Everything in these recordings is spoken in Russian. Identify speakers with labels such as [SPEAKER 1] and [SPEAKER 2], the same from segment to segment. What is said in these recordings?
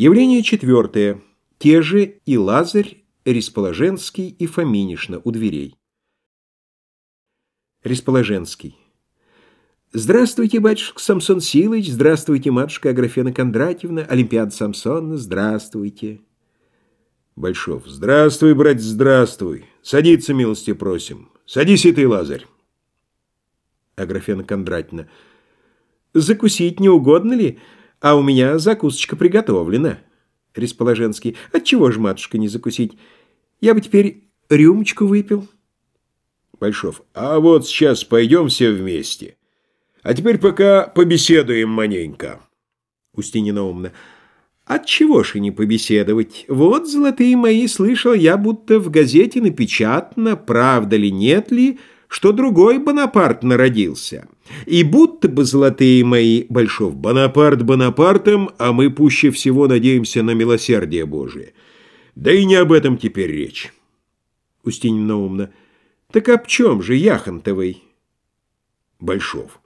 [SPEAKER 1] Явление четвертое. Те же и Лазарь, Ресположенский и Фоминишна у дверей. Ресположенский. Здравствуйте, батюшка Самсон Силыч, здравствуйте, матушка Аграфена Кондратьевна, Олимпиада Самсонна, здравствуйте.
[SPEAKER 2] Большов. Здравствуй, брать, здравствуй. Садиться, милости просим. Садись и ты, Лазарь.
[SPEAKER 1] Аграфена Кондратьевна. Закусить не угодно ли? А у меня закусочка приготовлена. Ресположенский. Отчего же, матушка, не закусить? Я бы теперь рюмочку выпил.
[SPEAKER 2] Большов. А вот сейчас пойдем все вместе. А теперь пока побеседуем маненько.
[SPEAKER 1] Устинина умна. Отчего ж и не побеседовать? Вот, золотые мои, слышал я, будто в газете напечатано, правда ли, нет ли, что другой Бонапарт народился. И будто бы, золотые мои, Большов, Бонапарт Бонапартом, а мы пуще всего надеемся на милосердие Божие. Да и не об этом теперь речь. Устинина умна. Так об чем же Яхонтовой?
[SPEAKER 2] Большов.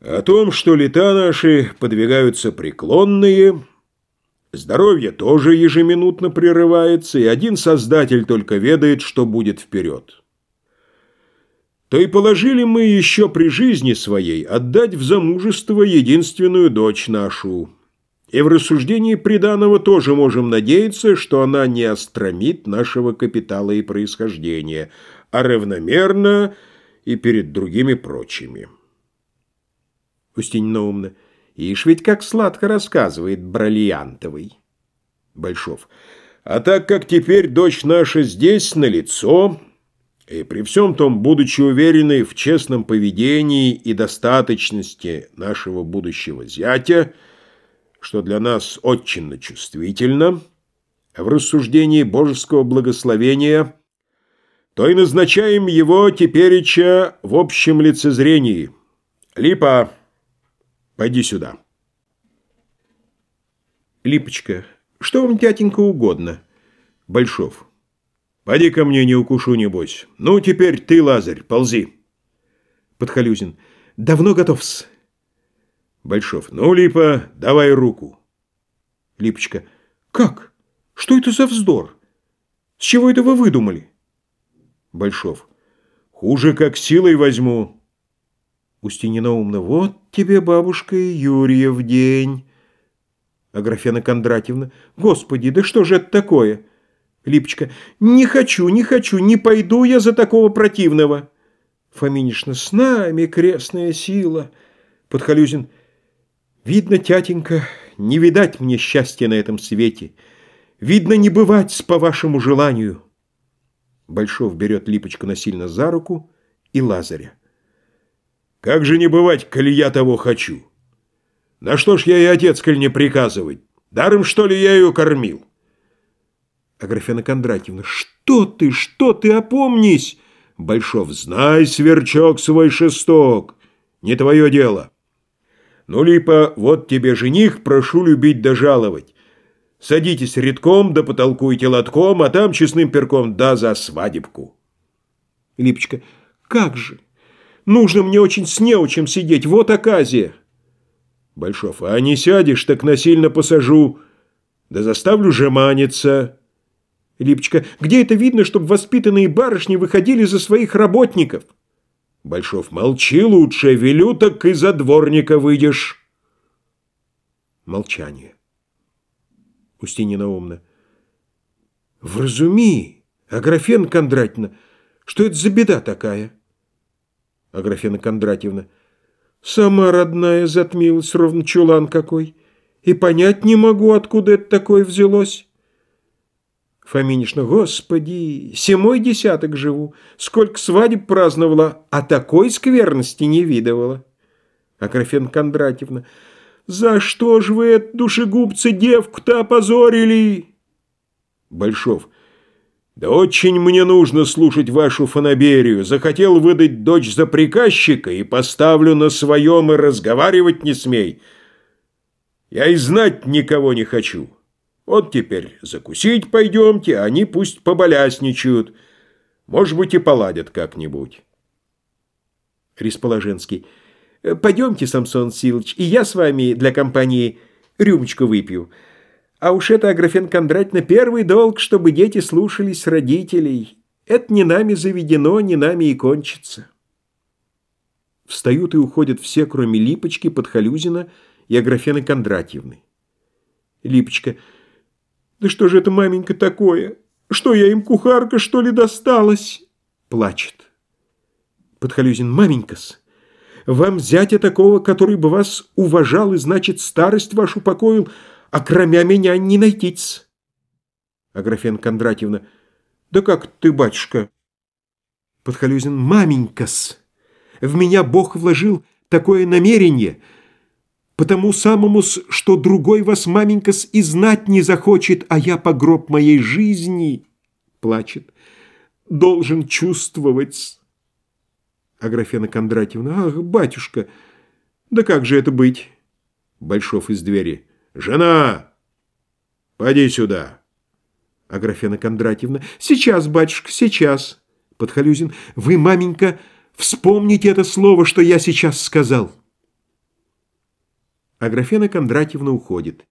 [SPEAKER 2] О том, что лета наши подвигаются преклонные, здоровье тоже ежеминутно прерывается, и один Создатель только ведает, что будет вперед то и положили мы еще при жизни своей отдать в замужество единственную дочь нашу. И в рассуждении приданого тоже можем надеяться, что она не остромит нашего капитала и происхождения, а равномерно и перед другими прочими.
[SPEAKER 1] Устиньна умна. Ишь ведь как сладко рассказывает Бриллиантовый.
[SPEAKER 2] Большов. А так как теперь дочь наша здесь, на лицо, и при всем том, будучи уверены в честном поведении и достаточности нашего будущего зятя, что для нас очень чувствительно, в рассуждении божеского благословения, то и назначаем его тепереча в общем лицезрении. Липа, пойди сюда.
[SPEAKER 1] Липочка, что вам, тятенька, угодно?
[SPEAKER 2] Большов. Поди ко мне, не укушу, небось. Ну, теперь ты, Лазарь, ползи.
[SPEAKER 1] Подхалюзин. Давно готов-с.
[SPEAKER 2] Большов. Ну, Липа, давай руку.
[SPEAKER 1] Липочка. Как? Что это за вздор? С чего это вы выдумали?
[SPEAKER 2] Большов. Хуже, как силой возьму.
[SPEAKER 1] Устинина умна. Вот тебе, бабушка, и Юрьев день. Аграфена Кондратьевна. Господи, да что же это такое? Липочка. «Не хочу, не хочу, не пойду я за такого противного». Фоминишна. «С нами крестная сила». Подхалюзин. «Видно, тятенька, не видать мне счастья на этом свете. Видно, не бывать по вашему желанию». Большов берет Липочку насильно за руку и Лазаря.
[SPEAKER 2] «Как же не бывать, коли я того хочу? На что ж я и отец, коль не приказывать? Даром, что ли, я ее кормил?»
[SPEAKER 1] Аграфена Кондратьевна. «Что ты, что ты, опомнись!»
[SPEAKER 2] Большов. «Знай, сверчок, свой шесток. Не твое дело. Ну, Липа, вот тебе жених, прошу любить да жаловать. Садитесь редком, да потолкуйте лотком, а там честным перком да за свадебку».
[SPEAKER 1] Липочка. «Как же? Нужно мне очень с неучем сидеть, вот оказия».
[SPEAKER 2] Большов. «А не сядешь, так насильно посажу, да заставлю жеманиться».
[SPEAKER 1] Липочка, где это видно, чтобы воспитанные барышни выходили за своих работников?
[SPEAKER 2] Большов, молчи лучше, велю, так и за дворника выйдешь.
[SPEAKER 1] Молчание. Устинина умна. Вразуми, Аграфена Кондратьевна, что это за беда такая? Аграфена Кондратьевна. Сама родная затмилась, ровно чулан какой. И понять не могу, откуда это такое взялось. Фоминишна, господи, семой десяток живу, сколько свадеб праздновала, а такой скверности не видывала. Акрофен Кондратьевна, за что ж вы, это, душегубцы, девку-то опозорили?
[SPEAKER 2] Большов, да очень мне нужно слушать вашу фанаберию. Захотел выдать дочь за приказчика и поставлю на своем и разговаривать не смей. Я и знать никого не хочу. Вот теперь закусить пойдемте, они пусть поболясничают. Может быть, и поладят как-нибудь.
[SPEAKER 1] Ресположенский. Пойдемте, Самсон Силыч, и я с вами для компании Рюмочку выпью. А уж это, Аграфен Кондратьевна, первый долг, чтобы дети слушались родителей. Это не нами заведено, не нами и кончится. Встают и уходят все, кроме Липочки, Подхалюзина и Аграфены Кондратьевны. Липочка. Да что же это, маменька, такое? Что, я им кухарка, что ли, досталась? Плачет. Подхалюзин. Маменькас, вам зятя такого, который бы вас уважал и, значит, старость вашу покоил, а кроме меня не найтись. Аграфена Кондратьевна. Да как ты, батюшка? Подхалюзин. Маменькас, в меня Бог вложил такое намерение, потому самому, что другой вас, маменькас, и знать не захочет, а я по гроб моей жизни, плачет, должен чувствовать. Аграфена Кондратьевна. Ах, батюшка, да как же это быть? Большов из двери. Жена, поди сюда. Аграфена Кондратьевна. Сейчас, батюшка, сейчас. Подхалюзин. Вы, маменька, вспомните это слово, что я сейчас сказал. Аграфена Кондратьевна уходит.